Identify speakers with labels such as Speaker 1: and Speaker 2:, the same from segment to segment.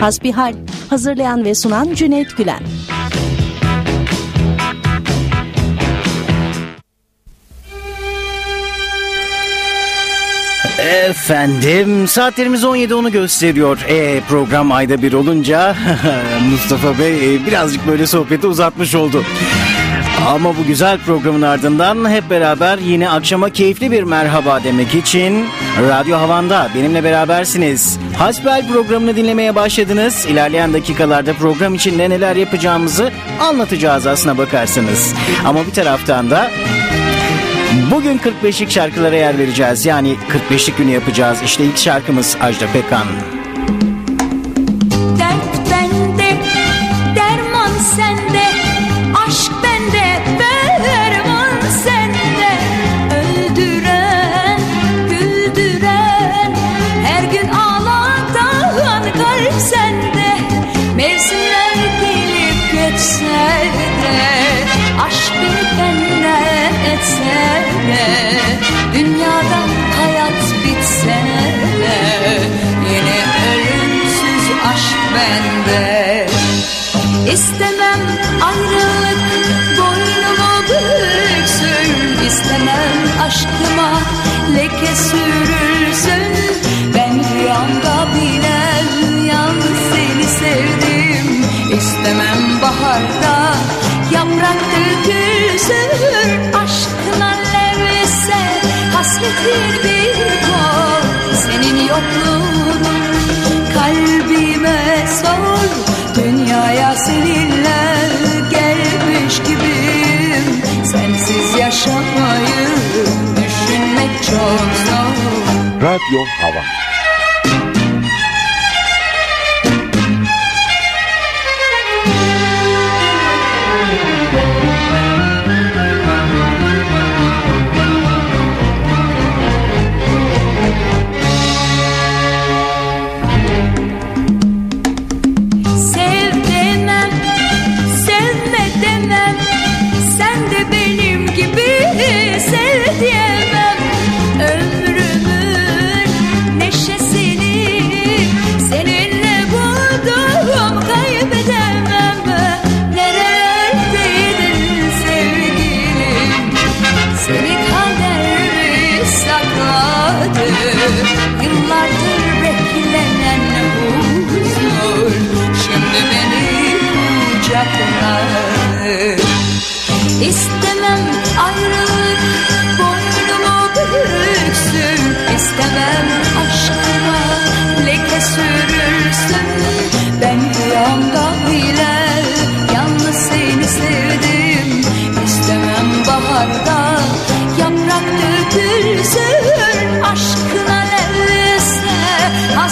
Speaker 1: Hasbihal hazırlayan ve sunan Cüneyt Gülen.
Speaker 2: Efendim saatlerimiz 17 onu gösteriyor. E, program ayda bir olunca Mustafa Bey e, birazcık böyle sohbeti uzatmış oldu. Ama bu güzel programın ardından hep beraber yine akşama keyifli bir merhaba demek için Radyo Havan'da benimle berabersiniz. Hasbel programını dinlemeye başladınız. İlerleyen dakikalarda program içinde neler yapacağımızı anlatacağız aslına bakarsanız. Ama bir taraftan da Bugün 45'lik şarkılara yer vereceğiz. Yani 45'lik günü yapacağız. İşte ilk şarkımız Ajda Pekan.
Speaker 3: Yaprak dökülsün Aşkına levse hasretin bir kol. Senin yokluğunu kalbime sor Dünyaya seninle gelmiş gibiyim. Sensiz yaşamayı düşünmek çok zor.
Speaker 4: Radyo Hava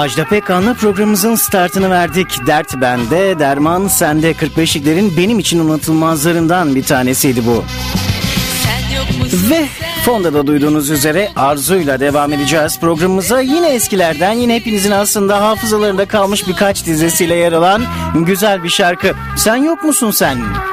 Speaker 2: Ajda Pekkan'la programımızın startını verdik. Dert bende, derman sende 45'liklerin benim için unutulmazlarından bir tanesiydi bu. Ve fonda da duyduğunuz üzere arzuyla devam edeceğiz programımıza. Yine eskilerden yine hepinizin aslında hafızalarında kalmış birkaç dizesiyle yer alan güzel bir şarkı. Sen yok musun sen?
Speaker 5: Ne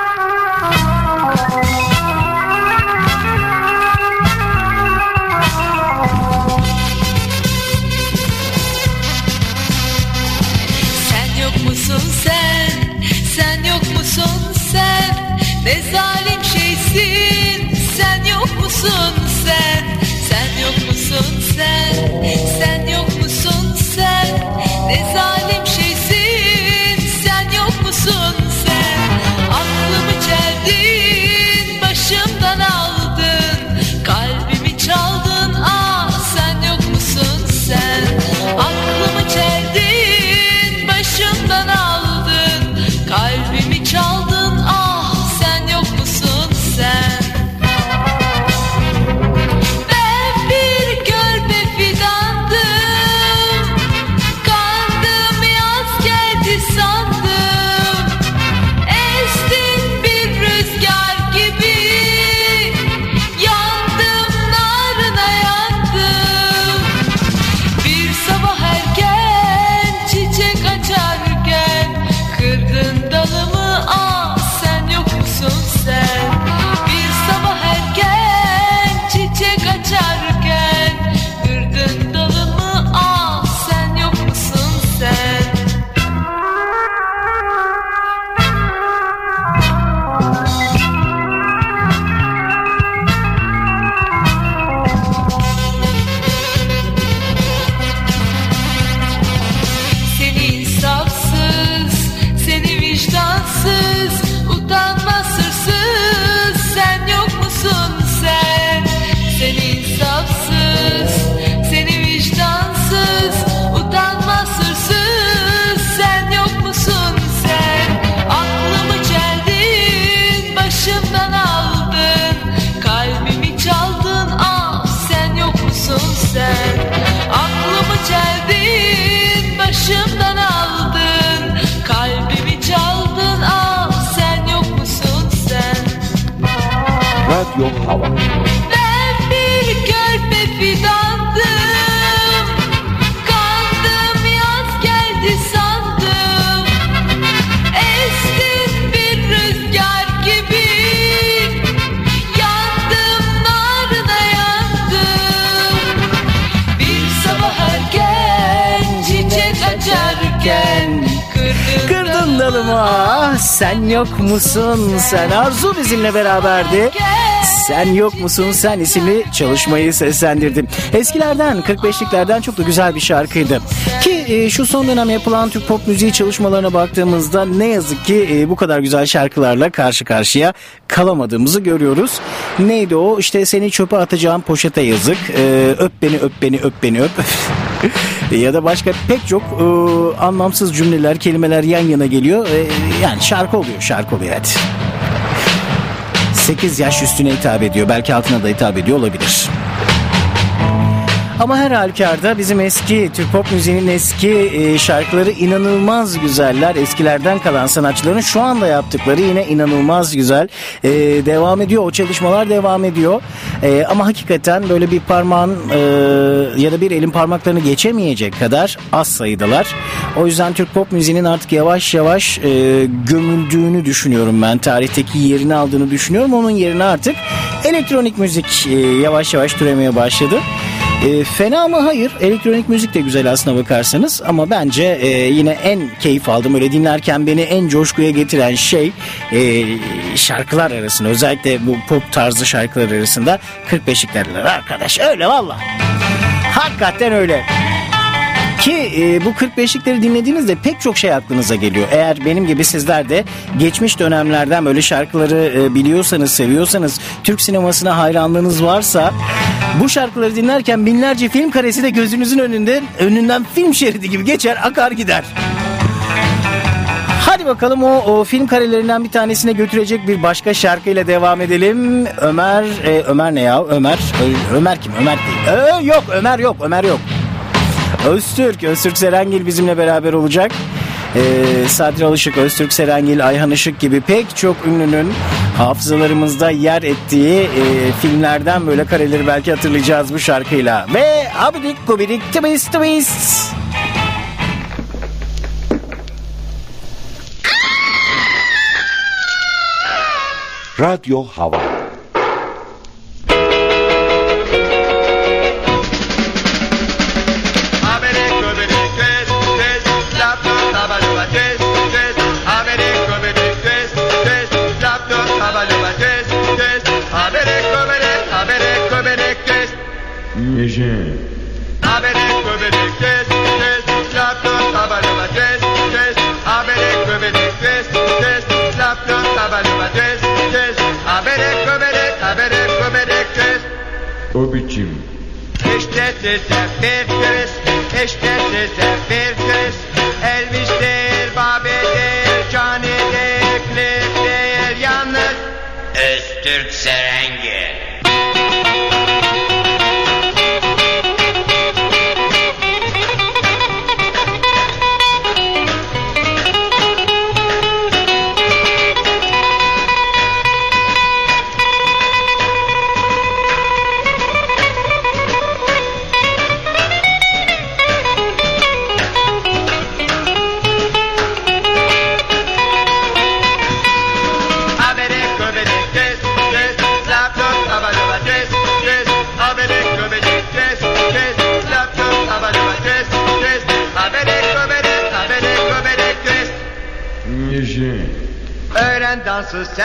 Speaker 5: zalim şeysin sen yok musun sen? Aklım
Speaker 3: Radyo Hava.
Speaker 6: Ben bir körpe fidandım. Kandım yaz geldi sandım. Estin bir rüzgar gibi. Yandım narına yandım. Bir sabah erken çiçek açarken Kırdın,
Speaker 2: Kırdın dalımı. Ah, sen yok musun? Sen Arzu bizimle beraberdi. Sen yok musun sen isimli çalışmayı seslendirdim. Eskilerden 45'liklerden çok da güzel bir şarkıydı. Ki e, şu son dönem yapılan Türk pop müziği çalışmalarına baktığımızda ne yazık ki e, bu kadar güzel şarkılarla karşı karşıya kalamadığımızı görüyoruz. Neydi o? İşte seni çöpe atacağım poşete yazık. E, öp beni öp beni öp beni öp. ya da başka pek çok e, anlamsız cümleler, kelimeler yan yana geliyor. E, yani şarkı oluyor, şarkı oluyor evet. 8 yaş üstüne hitap ediyor. Belki altına da hitap ediyor olabilir. Ama her halükarda bizim eski Türk pop müziğinin eski e, şarkıları inanılmaz güzeller. Eskilerden kalan sanatçıların şu anda yaptıkları yine inanılmaz güzel. E, devam ediyor. O çalışmalar devam ediyor. E, ama hakikaten böyle bir parmağın e, ya da bir elin parmaklarını geçemeyecek kadar az sayıdalar. O yüzden Türk pop müziğinin artık yavaş yavaş e, gömüldüğünü düşünüyorum ben. Tarihteki yerini aldığını düşünüyorum. Onun yerine artık elektronik müzik e, yavaş yavaş türemeye başladı. E, fena mı? Hayır. Elektronik müzik de güzel aslına bakarsanız ama bence e, yine en keyif aldım. Öyle dinlerken beni en coşkuya getiren şey e, şarkılar arasında özellikle bu pop tarzı şarkılar arasında 45'liklerler arkadaş. Öyle valla. Hakikaten öyle. Ki e, bu 45'likleri dinlediğinizde pek çok şey aklınıza geliyor. Eğer benim gibi sizler de geçmiş dönemlerden böyle şarkıları e, biliyorsanız, seviyorsanız, Türk sinemasına hayranlığınız varsa bu şarkıları dinlerken binlerce film karesi de gözünüzün önünde önünden film şeridi gibi geçer, akar gider. Hadi bakalım o, o film karelerinden bir tanesine götürecek bir başka şarkıyla devam edelim. Ömer, e, Ömer ne ya? Ömer, Ö- Ömer kim? Ömer değil. Ö, yok, Ömer yok, Ömer yok. Öztürk, Öztürk Serengil bizimle beraber olacak. Ee, Sadri Alışık, Öztürk Serengil, Ayhan Işık gibi pek çok ünlünün hafızalarımızda yer ettiği e, filmlerden böyle kareleri belki hatırlayacağız bu şarkıyla. Ve abidik gubidik twist twist.
Speaker 3: Radyo Hava
Speaker 7: Tez, Lapto, Tabaluba, Tez, Tez, Americo Benitez, Tez, Lapto, Tabaluba, Tez, Tez, Americo Benet, Americo Benitez,
Speaker 8: O biçim.
Speaker 7: İşte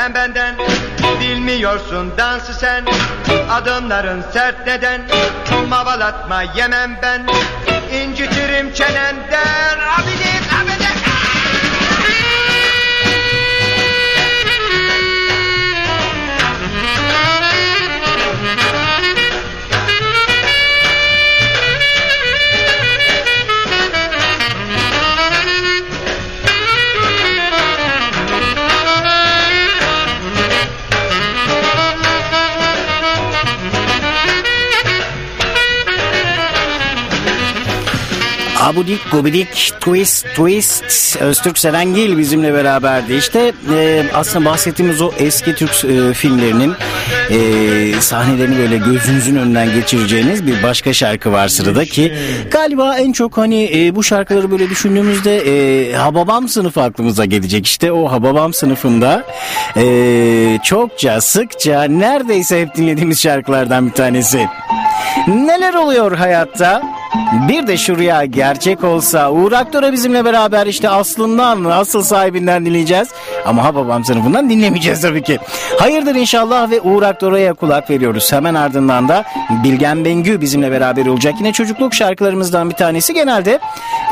Speaker 7: sen benden Bilmiyorsun dansı sen. Adımların sert neden? Mavalatma yemem ben. İncitirim çenenden
Speaker 2: Abudik gubidik twist twist Öztürk Serengil bizimle beraberdi. İşte e, aslında bahsettiğimiz o eski Türk e, filmlerinin e, sahnelerini böyle gözünüzün önünden geçireceğiniz bir başka şarkı var sırada ki galiba en çok hani e, bu şarkıları böyle düşündüğümüzde e, Hababam sınıfı aklımıza gelecek. İşte o Hababam sınıfında e, çokça sıkça neredeyse hep dinlediğimiz şarkılardan bir tanesi. Neler oluyor hayatta? Bir de şu rüya gerçek olsa Uğur Aktor'a bizimle beraber işte aslından asıl sahibinden dinleyeceğiz. Ama ha babam sınıfından dinlemeyeceğiz tabii ki. Hayırdır inşallah ve Uğur Aktor'a kulak veriyoruz. Hemen ardından da Bilgen Bengü bizimle beraber olacak. Yine çocukluk şarkılarımızdan bir tanesi. Genelde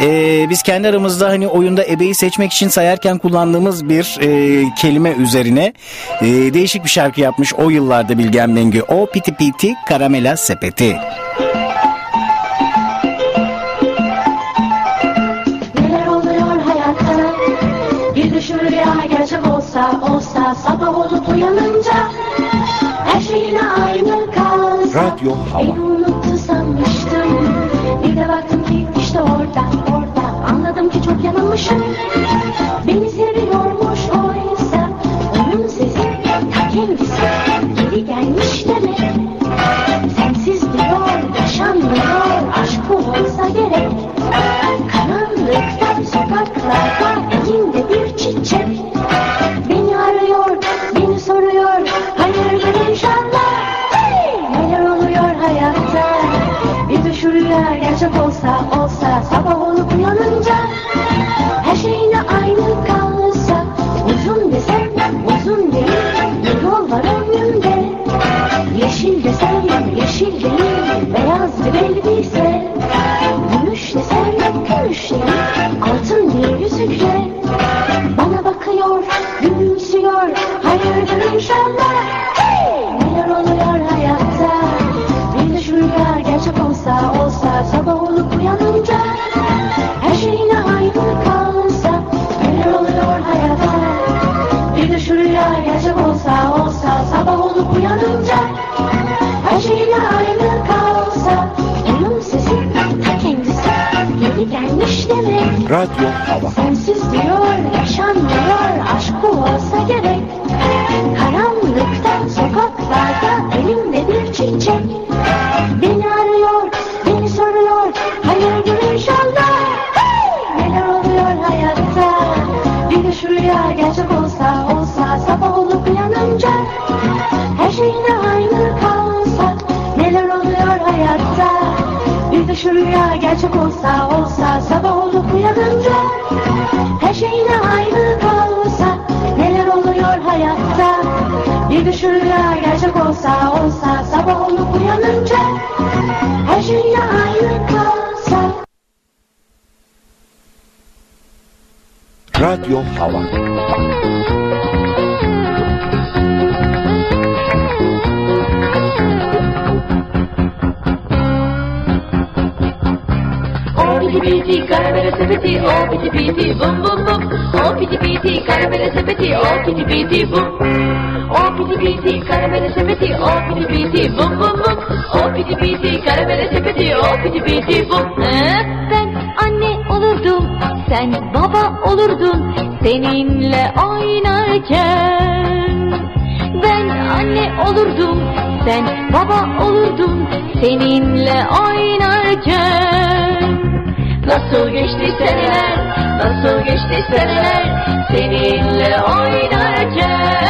Speaker 2: e, biz kendi aramızda hani oyunda ebeyi seçmek için sayarken kullandığımız bir e, kelime üzerine e, değişik bir şarkı yapmış o yıllarda Bilgen Bengü. O piti piti karamela sepeti.
Speaker 9: Sabah olup uyanınca Her şey yine aynı kalsa
Speaker 3: Radyo Hava.
Speaker 9: Beni unuttu sanmıştım Bir de baktım ki işte orada orada Anladım ki çok yanılmışım. Beni seviyormuş oysa Onun sesi ta kendisi. Geri gelmiş demek. Sensiz diyor yaşanmıyor. Aşk bu olsa gerek
Speaker 3: Radyo Hava.
Speaker 6: O piti piti karamele sepeti, o piti piti bum bum bum. O piti piti karamele sepeti, o piti piti bum. O piti piti karamele sepeti, o piti piti bum bum bum. O piti piti karamele sepeti, o piti piti bum.
Speaker 10: Ben anne olurdum, sen baba olurdun seninle oynarken. Ben anne olurdum, sen baba olurdun seninle oynarken.
Speaker 6: Nasıl geçti seneler, nasıl geçti seneler seninle oynarken.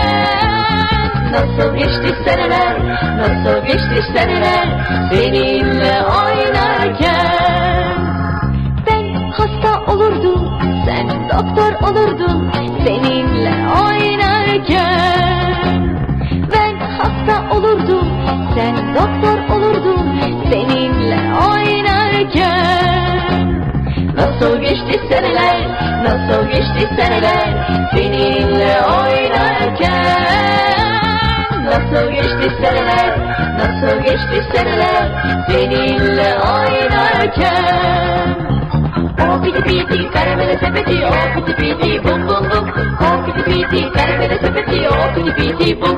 Speaker 6: Nasıl geçti seneler, nasıl geçti seneler seninle oynarken.
Speaker 10: Sen doktor olurdun seninle oynarken. Ben hasta olurdum, sen doktor olurdun seninle oynarken.
Speaker 6: Nasıl geçti seneler, nasıl geçti seneler seninle oynarken. Nasıl geçti seneler, nasıl geçti seneler seninle oynarken. O piti piti karamele sepeti, o piti piti bum bum bum. O piti piti karamele sepeti, o piti piti bum.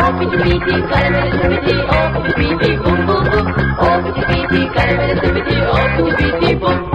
Speaker 6: O piti piti karamele sepeti, o piti piti bum bum bum. O piti piti karamele sepeti, o piti piti bum.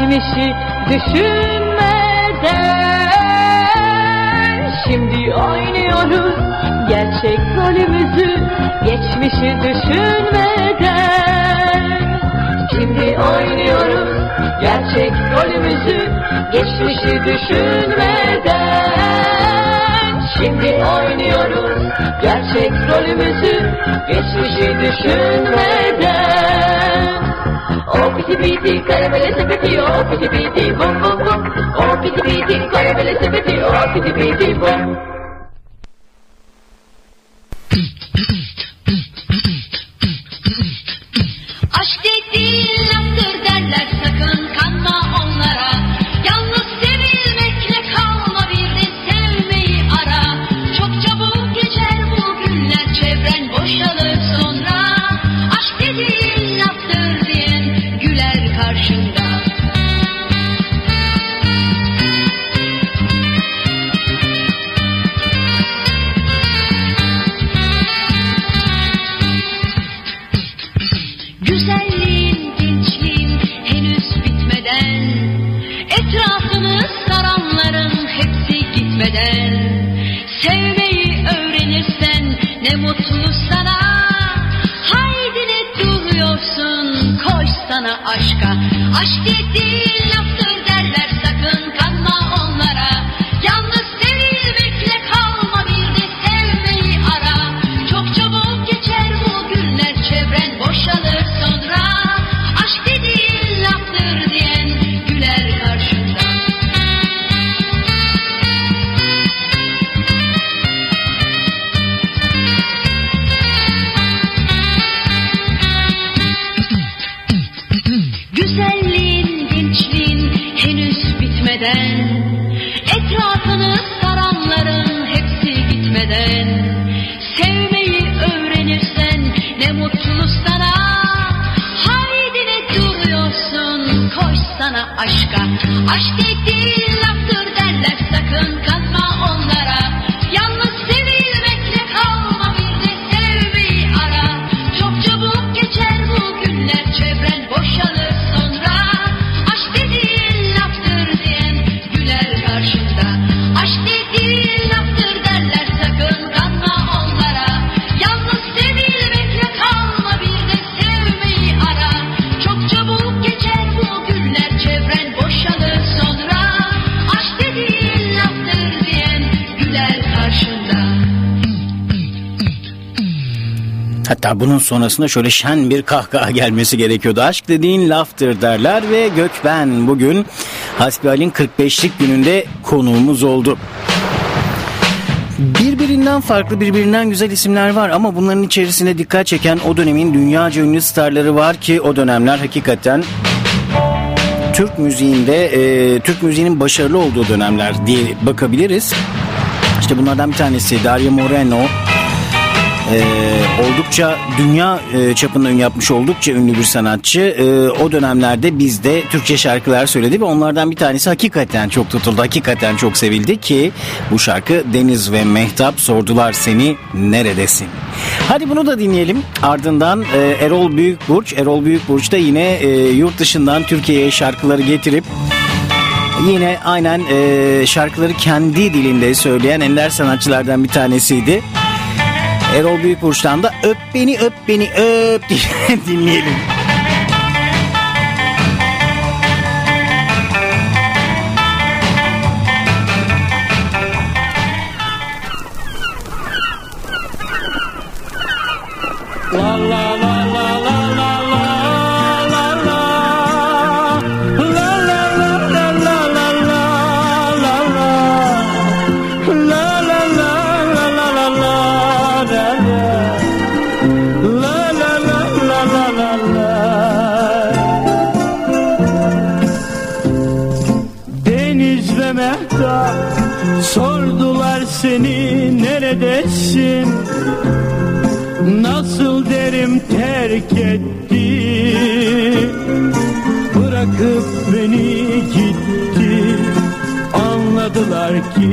Speaker 10: Geçmişi düşünmeden. Şimdi oynuyoruz gerçek rolümüzü geçmişi düşünmeden. Şimdi oynuyoruz gerçek rolümüzü geçmişi düşünmeden. Şimdi oynuyoruz gerçek rolümüzü geçmişi düşünmeden O piti piti karamele sepeti o piti piti bum bum bum O piti piti karamele sepeti o piti piti bum
Speaker 4: Güzelliğin, gençliğin henüz bitmeden. Etrafını hepsi gitmeden. Sevmeyi öğrenirsen ne mutlu sana. Haydi ne duruyorsun aşka. Aşk dediğin laftır derler sakın. kanma Aşk dediğin
Speaker 2: Hatta bunun sonrasında şöyle şen bir kahkaha gelmesi gerekiyordu. Aşk dediğin laftır derler ve Gökben bugün Hasbihal'in 45'lik gününde konuğumuz oldu. Birbirinden farklı, birbirinden güzel isimler var ama bunların içerisinde dikkat çeken o dönemin dünyaca ünlü starları var ki o dönemler hakikaten Türk müziğinde, e, Türk müziğinin başarılı olduğu dönemler diye bakabiliriz. İşte bunlardan bir tanesi Dario Moreno, ee, oldukça dünya e, çapında ün yapmış oldukça ünlü bir sanatçı. Ee, o dönemlerde bizde Türkçe şarkılar söyledi ve onlardan bir tanesi hakikaten çok tutuldu. Hakikaten çok sevildi ki bu şarkı Deniz ve Mehtap sordular seni neredesin? Hadi bunu da dinleyelim. Ardından e, Erol Büyükburç. Erol Büyükburç da yine e, yurt dışından Türkiye'ye şarkıları getirip Yine aynen e, şarkıları kendi dilinde söyleyen ender sanatçılardan bir tanesiydi. Erol Büyükburç'tan da öp beni öp beni öp dinleyelim.
Speaker 11: Deniz seni neredesin? Nasıl derim terk etti? Bırakıp beni gitti. Anladılar ki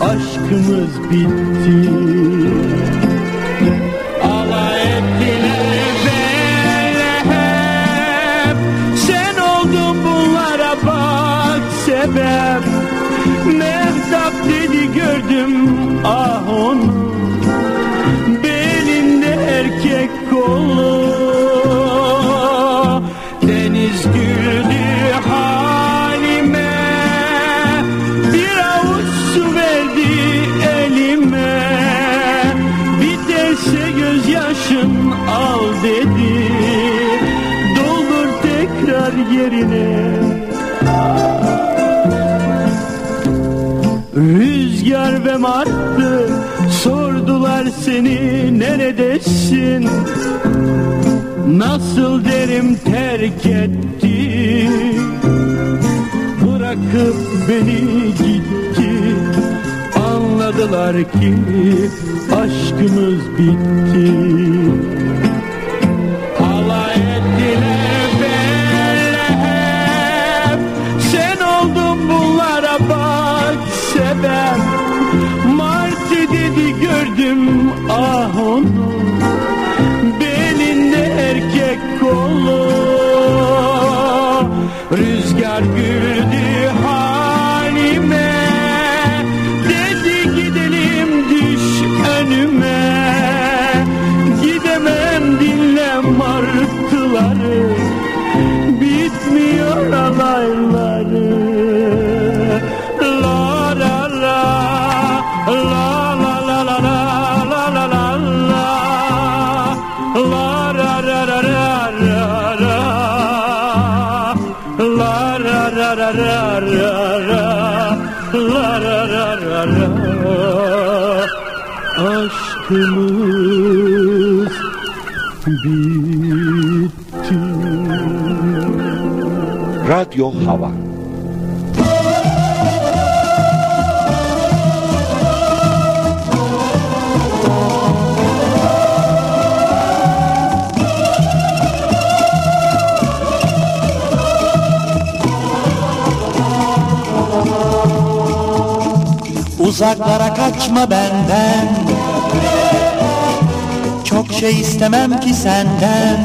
Speaker 11: aşkımız bitti seni neredesin? Nasıl derim terk etti? Bırakıp beni gitti. Anladılar ki aşkımız bitti Aşkımız bitti.
Speaker 3: Radyo Hava.
Speaker 12: Uzaklara kaçma benden Çok şey istemem ki senden.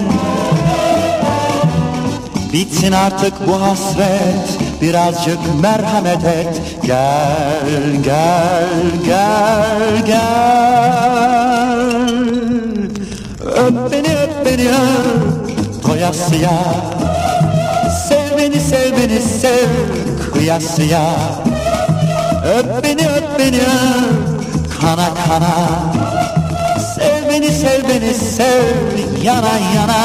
Speaker 12: Bitsin artık bu hasret. Birazcık merhamet et. Gel, gel, gel, gel. Öp beni, öp beni, öp. Koyasıya Sev beni, sev beni, sev. Kıyasıya. Öp beni öp beni öp kana kana Sev beni sev beni sev yana yana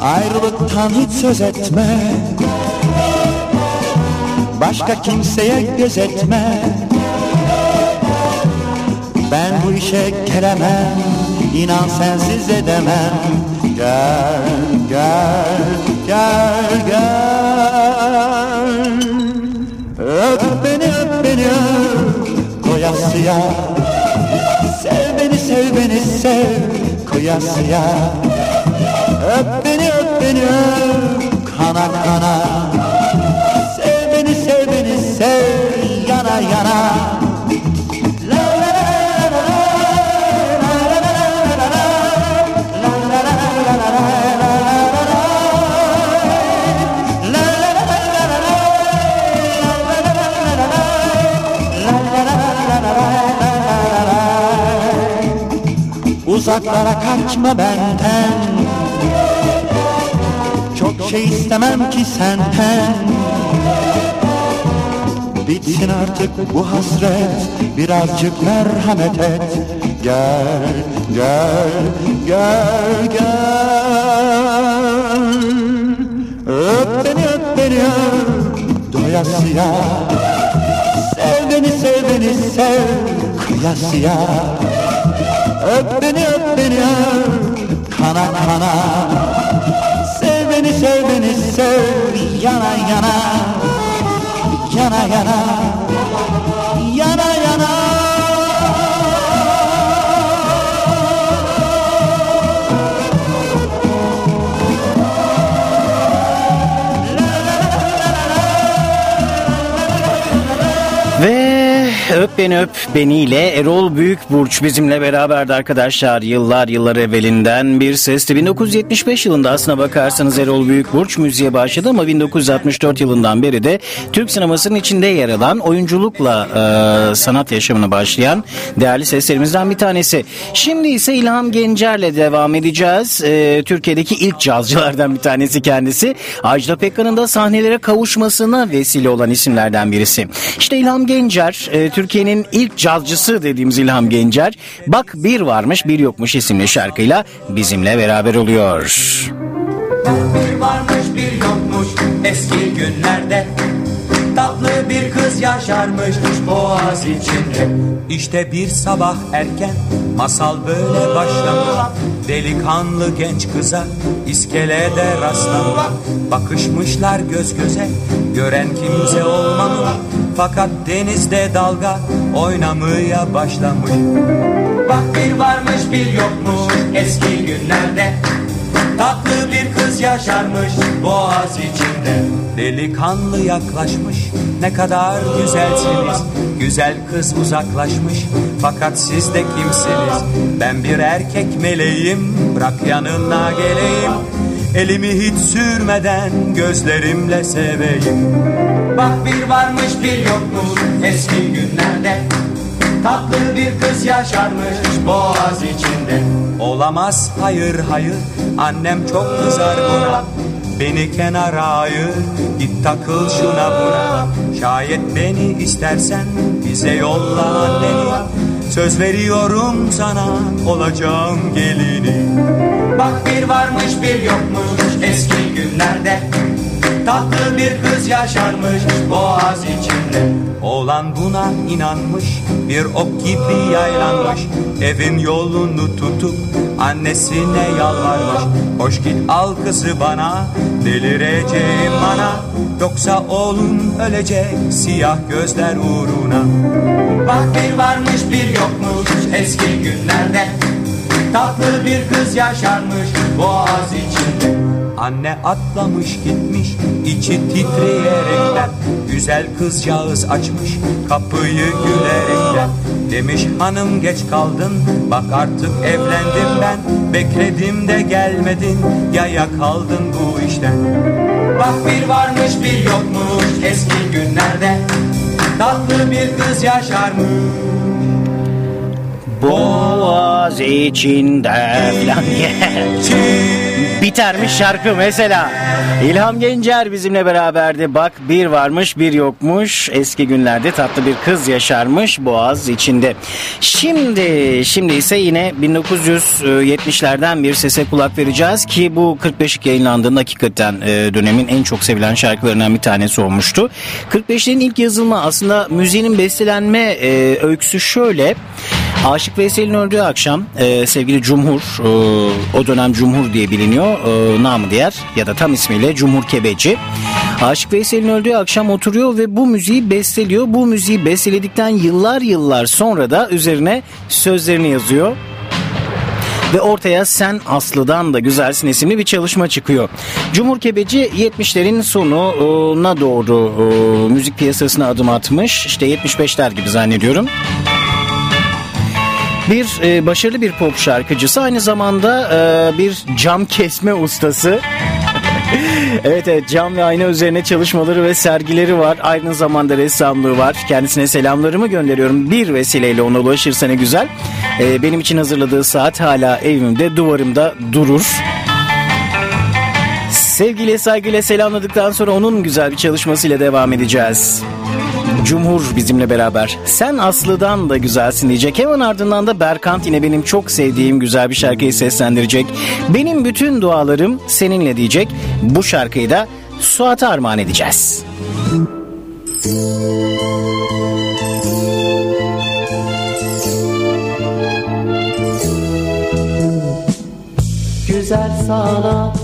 Speaker 12: Ayrılıktan hiç söz etme Başka kimseye gözetme Ben bu işe gelemem. İnan sensiz edemem. Gel, gel, gel, gel. Öp beni, öp beni, öp. Koyasıya Sev beni, sev beni, sev. Kıyasıya Öp beni, öp beni, öp. Kana kana Uzaklara kaçma benden. Çok şey istemem ki senden Bitsin artık bu hasret Birazcık merhamet et. Gel, gel, gel, gel. Öp beni, öp beni, öp. Doyasıya Sev beni, sev beni, sev. Kıyasıya Öp beni öp beni öp. Kana kana. Sev beni sev beni sev. Yana yana Yana yana. Yana yana.
Speaker 2: Ve Beni Öp Beni ile Erol Büyükburç bizimle beraberdi arkadaşlar. Yıllar yıllar evvelinden bir sesti. 1975 yılında aslına bakarsanız Erol Büyükburç müziğe başladı ama 1964 yılından beri de Türk sinemasının içinde yer alan oyunculukla e, sanat yaşamına başlayan değerli seslerimizden bir tanesi. Şimdi ise İlham Gencer'le devam edeceğiz. E, Türkiye'deki ilk cazcılardan bir tanesi kendisi. Ajda Pekkan'ın da sahnelere kavuşmasına vesile olan isimlerden birisi. İşte İlham Gencer, e, Türkiye'nin ilk cazcısı dediğimiz İlham Gencer. Bak bir varmış bir yokmuş isimli şarkıyla bizimle beraber oluyor.
Speaker 13: Bir varmış bir yokmuş eski günlerde Tatlı bir kız yaşarmış boğaz içinde İşte bir sabah erken masal böyle başlamış Delikanlı genç kıza iskelede rastlamış Bakışmışlar göz göze gören kimse olmamış Fakat denizde dalga oynamaya başlamış. Bak bir varmış bir yokmuş eski günlerde. Tatlı bir kız yaşarmış boğaz içinde. Delikanlı yaklaşmış ne kadar güzelsiniz. Güzel kız uzaklaşmış fakat siz de kimsiniz? Ben bir erkek meleğim bırak yanına geleyim. Elimi hiç sürmeden gözlerimle seveyim Bak bir varmış bir yokmuş eski günlerde. Tatlı bir kız yaşarmış boğaz içinde. Olamaz hayır hayır annem çok kızar buna. Beni kenara ayır git takıl şuna buna. Şayet beni istersen bize yolla anneni. Söz veriyorum sana olacağım gelini. Bak bir varmış bir yokmuş eski günlerde Tatlı bir kız yaşarmış boğaz içinde. Oğlan buna inanmış bir ok gibi yaylanmış. Evin yolunu tutup annesine yalvarmış. Hoş git al kızı bana delireceğim bana Yoksa oğlum ölecek siyah gözler uğruna. Bak bir varmış bir yokmuş eski günlerde. Tatlı bir kız yaşarmış boğaz içinde Anne atlamış gitmiş içi titreyerekten. Güzel kızcağız açmış kapıyı gülerekten. Demiş hanım geç kaldın bak artık evlendim ben. Bekledim de gelmedin yaya kaldın bu işten. Bak bir varmış bir yokmuş eski günlerde. Tatlı bir kız yaşarmış.
Speaker 2: Boğaz içinde falan. Bitermiş şarkı mesela. İlham Gencer bizimle beraberdi. Bak bir varmış bir yokmuş. Eski günlerde tatlı bir kız yaşarmış Boğaz içinde. Şimdi şimdi ise yine 1970'lerden bir sese kulak vereceğiz ki bu 45'lik yayınlandığında hakikaten e, dönemin en çok sevilen şarkılarından bir tanesi olmuştu. 45'lerin ilk yazılma aslında müziğinin bestelenme e, öyküsü şöyle. Aşık Veysel'in öldüğü akşam e, sevgili Cumhur, e, o dönem Cumhur diye biliniyor, e, namı diğer ya da tam ismiyle Cumhur Kebeci. Aşık Veysel'in öldüğü akşam oturuyor ve bu müziği besteliyor. Bu müziği besteledikten yıllar yıllar sonra da üzerine sözlerini yazıyor ve ortaya Sen Aslı'dan da Güzelsin isimli bir çalışma çıkıyor. Cumhur Kebeci 70'lerin sonuna doğru e, müzik piyasasına adım atmış. İşte 75'ler gibi zannediyorum. Bir e, başarılı bir pop şarkıcısı aynı zamanda e, bir cam kesme ustası. evet evet cam ve ayna üzerine çalışmaları ve sergileri var. Aynı zamanda ressamlığı var. Kendisine selamlarımı gönderiyorum. Bir vesileyle ona ulaşırsa ne güzel. E, benim için hazırladığı saat hala evimde duvarımda durur. Sevgiyle saygıyla selamladıktan sonra onun güzel bir çalışmasıyla devam edeceğiz. Cumhur bizimle beraber. Sen Aslı'dan da güzelsin diyecek. Hemen ardından da Berkant yine benim çok sevdiğim güzel bir şarkıyı seslendirecek. Benim bütün dualarım seninle diyecek. Bu şarkıyı da Suat'a armağan edeceğiz.
Speaker 14: Güzel sana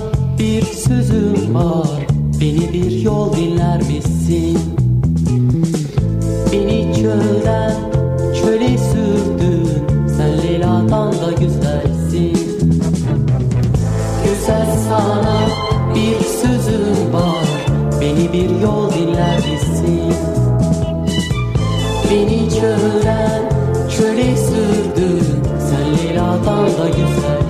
Speaker 14: sözüm var. Beni bir yol dinler misin? Beni çölden çöle sürdün. Sen Leyla'dan da güzelsin. Güzel sana bir sözüm var. Beni bir yol dinler misin? Beni çölden çöle sürdün. Sen Leyla'dan da güzelsin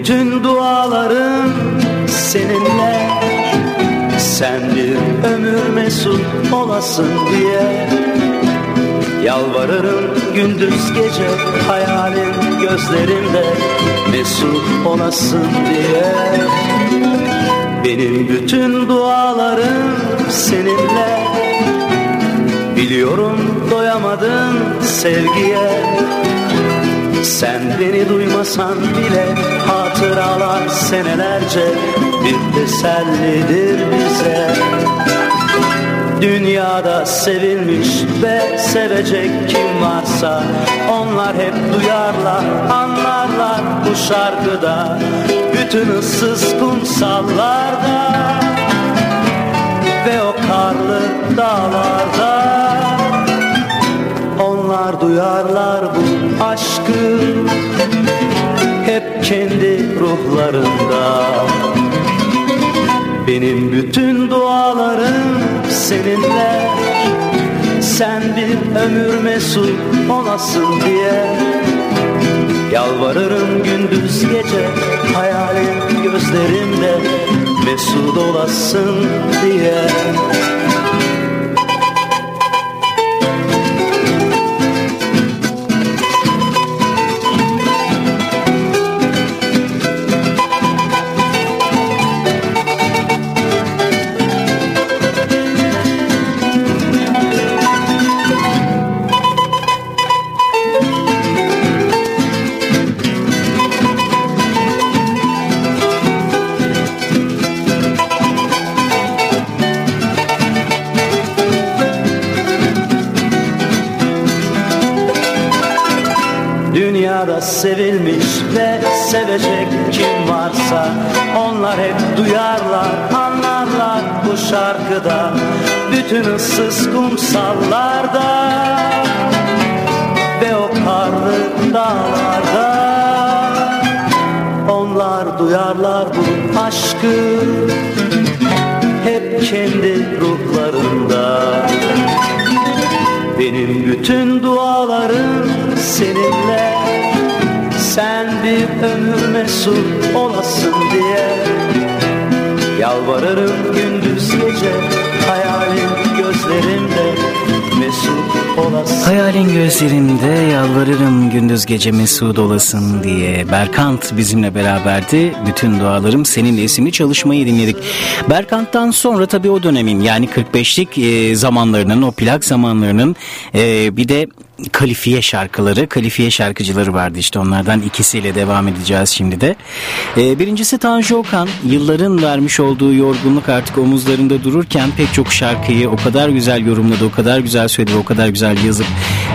Speaker 15: bütün dualarım seninle. Sen bir ömür mesut olasın diye. Yalvarırım gündüz gece hayalin gözlerimde Mesut olasın diye. Benim bütün dualarım seninle. Biliyorum doyamadın sevgiye sen beni duymasan bile hatıralar senelerce bir tesellidir bize. Dünyada sevilmiş ve sevecek kim varsa onlar hep duyarlar, anlarlar bu şarkıda. Bütün ıssız kumsallarda ve o karlı dağlarda onlar duyarlar bu aşkı hep kendi ruhlarında. Benim bütün dualarım seninle. Sen bir ömür mesut olasın diye. Yalvarırım gündüz gece hayalim gözlerimde Mesut olasın diye Bütün ıssız kumsallarda Ve o karlı dağlarda Onlar duyarlar bu aşkı Hep kendi ruhlarında. Benim bütün dualarım seninle Sen bir ömür mesut olasın diye. Yalvarırım gündüz gece hayalin gözlerimde mesut olasın
Speaker 2: Hayalin gözlerimde yalvarırım gündüz gece mesut olasın diye. Berkant bizimle beraberdi. Bütün dualarım seninle isimli çalışmayı dinledik. Berkant'tan sonra tabii o dönemin yani 45'lik e, zamanlarının o plak zamanlarının e, bir de kalifiye şarkıları, kalifiye şarkıcıları vardı işte onlardan ikisiyle devam edeceğiz şimdi de. Ee, birincisi Tanju Okan yılların vermiş olduğu yorgunluk artık omuzlarında dururken pek çok şarkıyı o kadar güzel yorumladı, o kadar güzel söyledi, o kadar güzel yazıp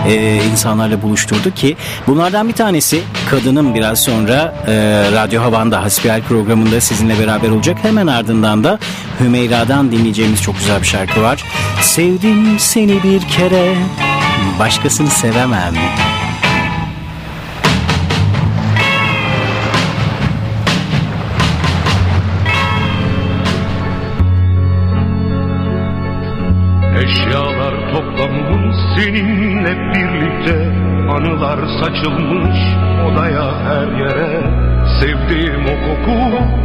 Speaker 2: e, insanlarla buluşturdu ki bunlardan bir tanesi kadının biraz sonra e, Radyo Havan'da Hasbihal programında sizinle beraber olacak. Hemen ardından da Hümeyra'dan dinleyeceğimiz çok güzel bir şarkı var. Sevdim seni bir kere başkasını sevemem.
Speaker 11: Eşyalar toplanmış seninle birlikte. Anılar saçılmış odaya her yere. Sevdiğim o koku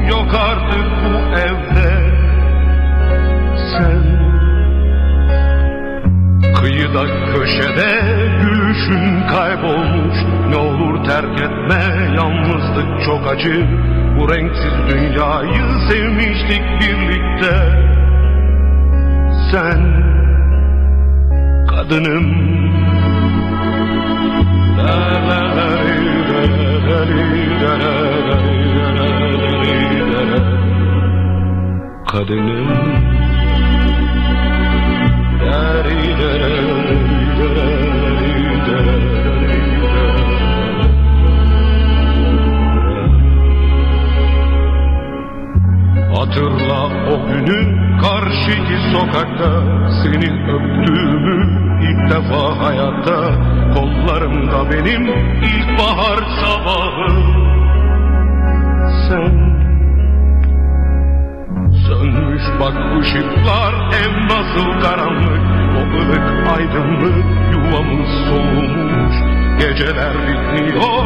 Speaker 11: yok artık bu evde. Sen Kıyıda köşede gülüşün kaybolmuş. Ne olur terk etme yalnızlık çok acı. Bu renksiz dünyayı sevmiştik birlikte. Sen kadınım. La. Kadınım Hatırla o günü karşıki sokakta seni öptüğümü ilk defa hayatta. Kollarımda benim ilkbahar sabahı sen sönmüş bak ışıklar ev nasıl karanlık. O ılık aydınlık yuvamız soğumuş geceler bitmiyor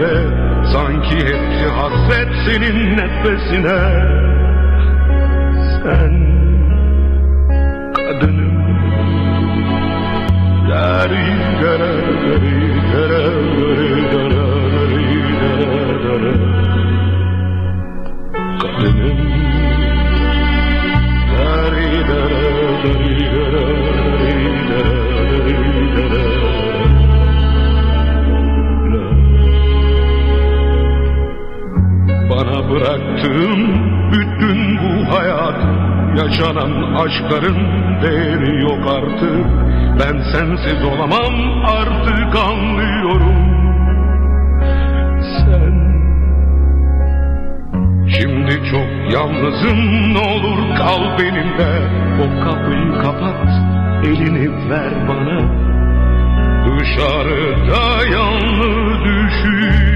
Speaker 11: yerde Sanki hepsi hasret senin nefesine Yaşanan aşkların değeri yok artık. Ben sensiz olamam artık anlıyorum. Sen Şimdi çok yalnızım ne olur kal benimle. O kapıyı kapat elini ver bana. Dışarıda yalnız düşüyorsun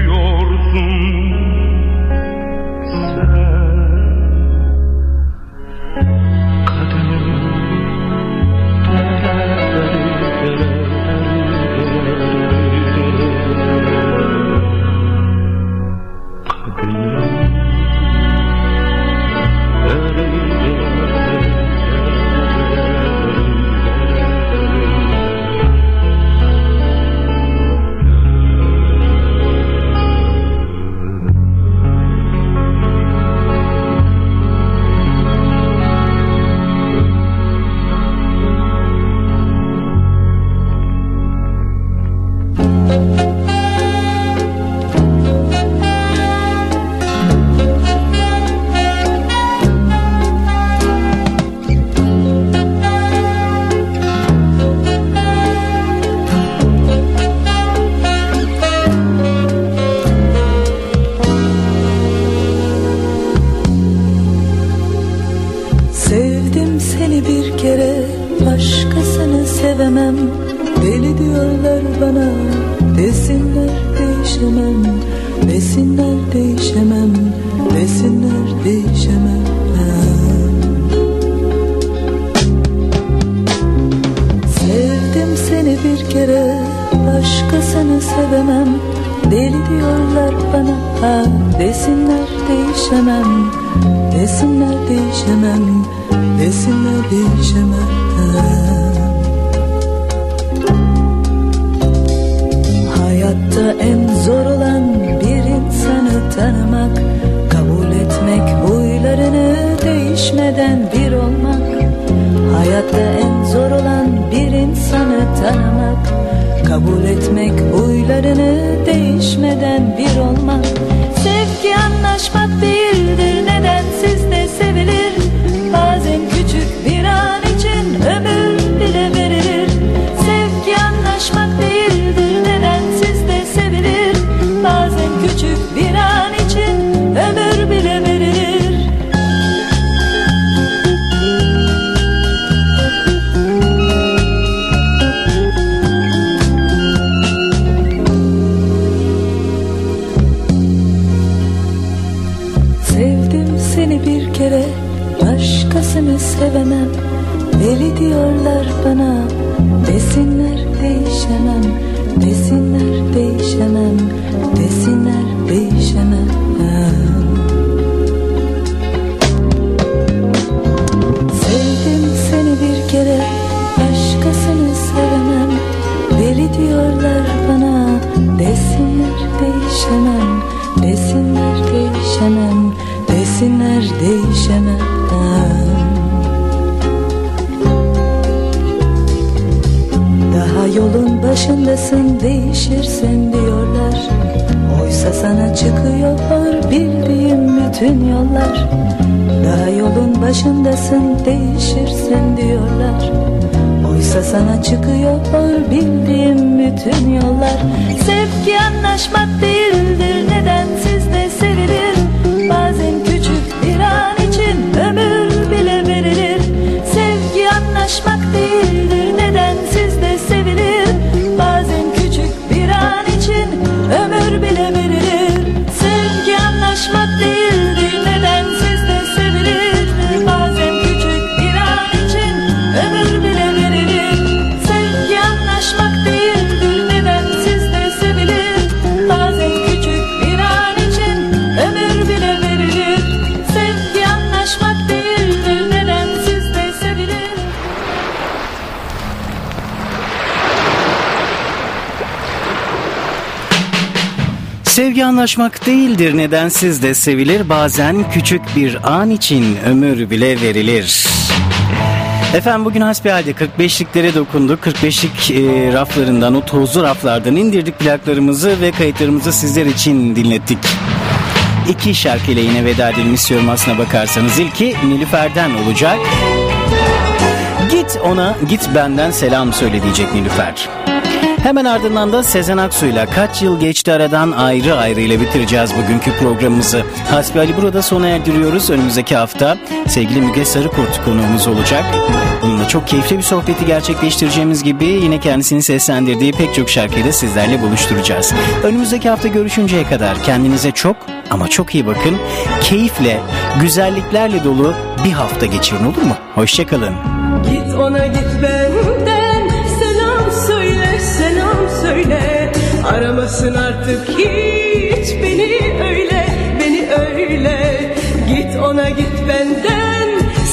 Speaker 16: Değişemem Desinler değişemem Hayatta en zor olan bir insanı tanımak Kabul etmek huylarını değişmeden bir olmak. Hayatta en zor olan bir insanı tanımak Kabul etmek huylarını değişmeden bir olmak başındasın değişirsin diyorlar. Oysa sana çıkıyor bildiğim bütün yollar. Daha yolun başındasın değişirsin diyorlar. Oysa sana çıkıyor bildiğim bütün yollar. Sevgi anlaşmak değildir nedensiz anlaşmak değildir nedensiz de sevilir bazen küçük bir an için ömür bile verilir.
Speaker 2: Efendim bugün hasbihalde 45'liklere dokunduk. 45'lik e, raflarından o tozlu raflardan indirdik plaklarımızı ve kayıtlarımızı sizler için dinlettik. İki şarkıyla yine veda edelim istiyorum aslına bakarsanız. İlki Nilüfer'den olacak. Git ona git benden selam söyle diyecek Nilüfer. Hemen ardından da Sezen Aksu'yla kaç yıl geçti aradan ayrı ayrı ile bitireceğiz bugünkü programımızı. Hasbihali burada sona erdiriyoruz. Önümüzdeki hafta sevgili Müge Sarıkurt konuğumuz olacak. Bununla çok keyifli bir sohbeti gerçekleştireceğimiz gibi yine kendisini seslendirdiği pek çok şarkıyı da sizlerle buluşturacağız. Önümüzdeki hafta görüşünceye kadar kendinize çok ama çok iyi bakın. Keyifle, güzelliklerle dolu bir hafta geçirin olur mu? Hoşçakalın.
Speaker 17: Git ona git Aramasın artık hiç beni öyle beni öyle. Git ona git benden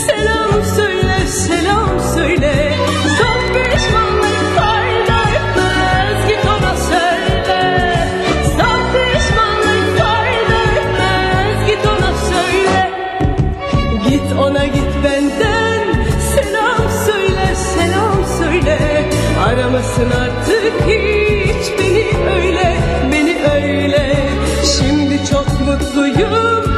Speaker 17: selam söyle selam söyle. Son pişmanlık git ona söyle. Son pişmanlık git ona söyle. Git ona git benden selam söyle selam söyle. Aramasın artık hiç mutluyum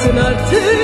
Speaker 17: hasretin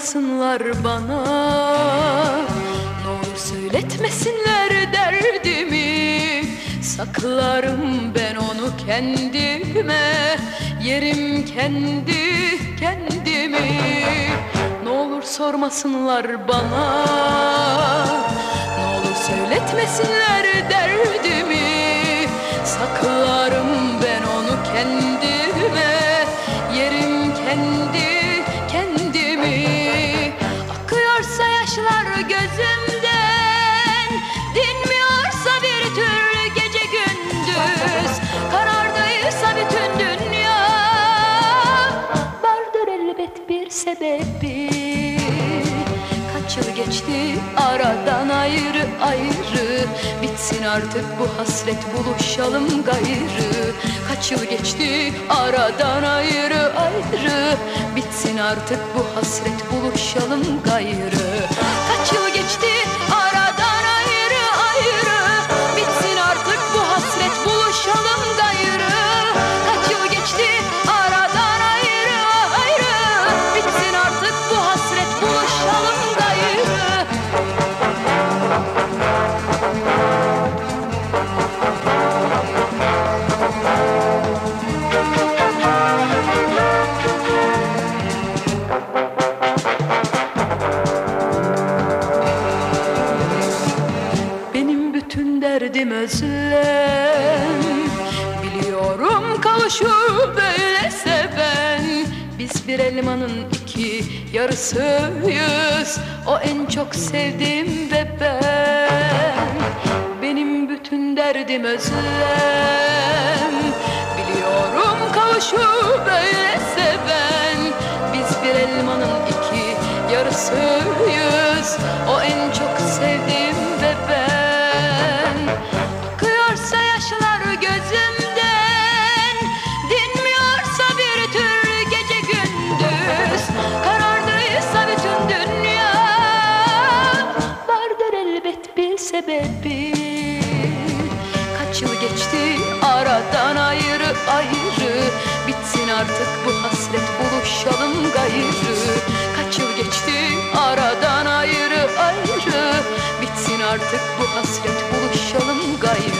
Speaker 5: sormasınlar bana. Ne söyletmesinler derdimi. Saklarım ben onu kendime. Yerim kendi kendimi. Ne olur sormasınlar bana. Ne olur söyletmesinler derdimi. Saklarım ben onu kendime. Yerim kendi gözümden. Dinmiyorsa bir türlü gece gündüz. Karardaysa bütün dünya. Vardır elbet bir sebebi. Kaç yıl geçti aradan ayrı ayrı. Bitsin artık bu hasret buluşalım gayrı. Kaç yıl geçti aradan ayrı ayrı Bitsin artık bu hasret buluşalım gayrı. Kaç yıl geçti Elmanın iki yarısıyız. O en çok sevdiğim ve ben. Benim bütün derdim özlem. Biliyorum kavuşur böyle seven. Biz bir elmanın iki yarısıyız. O en çok sevdiğim Kaç yıl geçti aradan ayrı ayrı. Bitsin artık bu hasret buluşalım gayrı. Kaç yıl geçti aradan ayrı ayrı. Bitsin artık bu hasret buluşalım gayrı